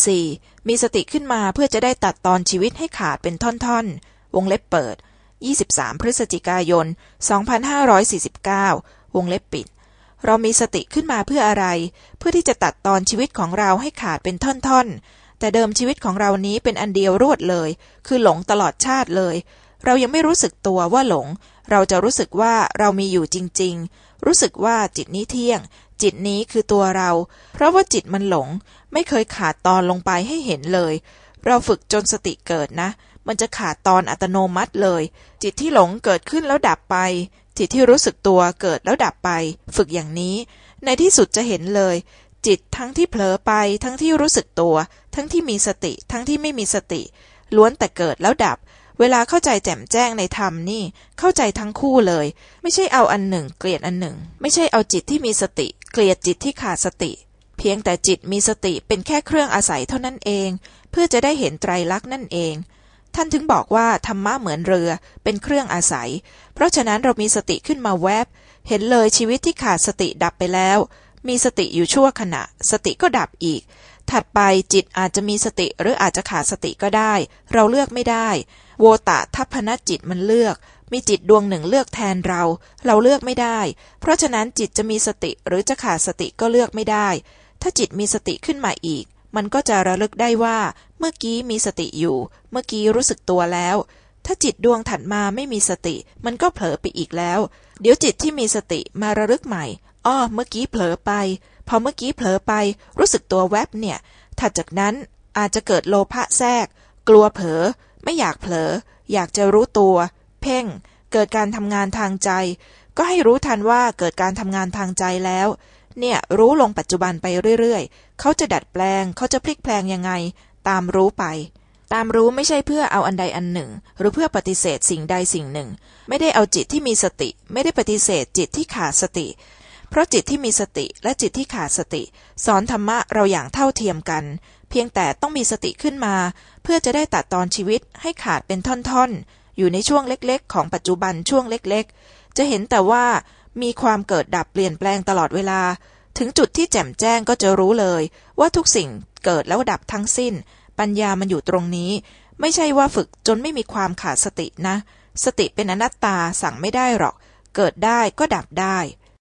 4. มีสติขึ้นมาเพื่อจะได้ตัดตอนชีวิตให้ขาดเป็นท่อนๆ วงเล็บเปิด 23 พฤศจิกายน 2549 วงเล็บปิด เรามีสติขึ้นมาเพื่ออะไร เพื่อที่จะตัดตอนชีวิตของเราให้ขาดเป็นท่อนๆ แต่เดิมชีวิตของเรานี้เป็นอันเดียวรวดเลย คือหลงตลอดชาติเลย เรายังไม่รู้สึกตัวว่าหลง เราจะรู้สึกว่าเรามีอยู่จริง ๆ รู้สึกว่าจิตนี้เที่ยง จิตนี้คือตัวเรา เพราะว่าจิตมันหลง ไม่เคยขาดตอนลงไปให้เห็นเลย เราฝึกจนสติเกิดนะ มันจะขาดตอนอัตโนมัติเลย จิตที่หลงเกิดขึ้นแล้วดับไป จิตที่รู้สึกตัวเกิดแล้วดับไป ฝึกอย่างนี้ ในที่สุดจะเห็นเลย จิตทั้งที่เผลอไป ทั้งที่รู้สึกตัว ทั้งที่มีสติ ทั้งที่ไม่มีสติ ล้วนแต่เกิดแล้วดับ เวลาเข้าใจแจ่มแจ้งในธรรมนี่เข้าใจทั้งคู่เลย ไม่ใช่เอาอันหนึ่ง เกลียดอันหนึ่ง ไม่ใช่เอาจิตที่มีสติ เกลียดจิตที่ขาดสติ เพียงแต่จิตมีสติเป็นแค่เครื่องอาศัยเท่านั้นเอง เพื่อจะได้เห็นไตรลักษณ์นั่นเอง ท่านถึงบอกว่าธรรมะเหมือนเรือเป็นเครื่องอาศัย เพราะฉะนั้นเรามีสติขึ้นมาแวบ เห็นเลยชีวิตที่ขาดสติดับไปแล้ว มีสติอยู่ชั่วขณะ สติก็ดับอีก ถัดไปจิตอาจจะมีสติหรืออาจจะขาดสติก็ได้ เราเลือกไม่ได้ โวตะทัพนจิตมันเลือก มีจิตดวงหนึ่งเลือกแทนเรา เราเลือกไม่ได้ เพราะฉะนั้นจิตจะมีสติหรือจะขาดสติก็เลือกไม่ได้ ถ้าจิตมีสติขึ้นมาอีก มันก็จะระลึกได้ว่า เมื่อกี้มีสติอยู่ เมื่อกี้รู้สึกตัวแล้ว ถ้าจิตดวงถัดมาไม่มีสติ มันก็เผลอไปอีกแล้ว เดี๋ยวจิตที่มีสติมาระลึกใหม่อ้อเมื่อกี้เผลอไป อเมื่อกี้เผลอไปรู้สึกตัวแวบเนี่ย ถัดจากนั้นอาจจะเกิดโลภะแทรก กลัวเผลอ ไม่อยากเผลอ อยากจะรู้ตัว เพ่ง เกิดการทำงานทางใจ ก็ให้รู้ทันว่าเกิดการทำงานทางใจแล้ว เนี่ยรู้ลงปัจจุบันไปเรื่อยๆ เขาจะดัดแปลง เขาจะพลิกแปลงยังไง ตามรู้ไป ตามรู้ไม่ใช่เพื่อเอาอันใดอันหนึ่ง หรือเพื่อปฏิเสธสิ่งใดสิ่งหนึ่ง ไม่ได้เอาจิตที่มีสติ ไม่ได้ปฏิเสธจิตที่ขาดสติ เพราะจิตที่มีสติและจิตที่ขาดสติ สอนธรรมะเราอย่างเท่าเทียมกัน เพียงแต่ต้องมีสติขึ้นมา เพื่อจะได้ตัดตอนชีวิตให้ขาดเป็นท่อนๆ อยู่ในช่วงเล็กๆ ของปัจจุบันช่วงเล็กๆ จะเห็นแต่ว่ามีความเกิดดับเปลี่ยนแปลงตลอดเวลา ถึงจุดที่แจ่มแจ้งก็จะรู้เลย ว่าทุกสิ่งเกิดแล้วดับทั้งสิ้น ปัญญามันอยู่ตรงนี้ ไม่ใช่ว่าฝึกจนไม่มีความขาดสตินะ สติเป็นอนัตตาสั่งไม่ได้หรอก เกิดได้ก็ดับได้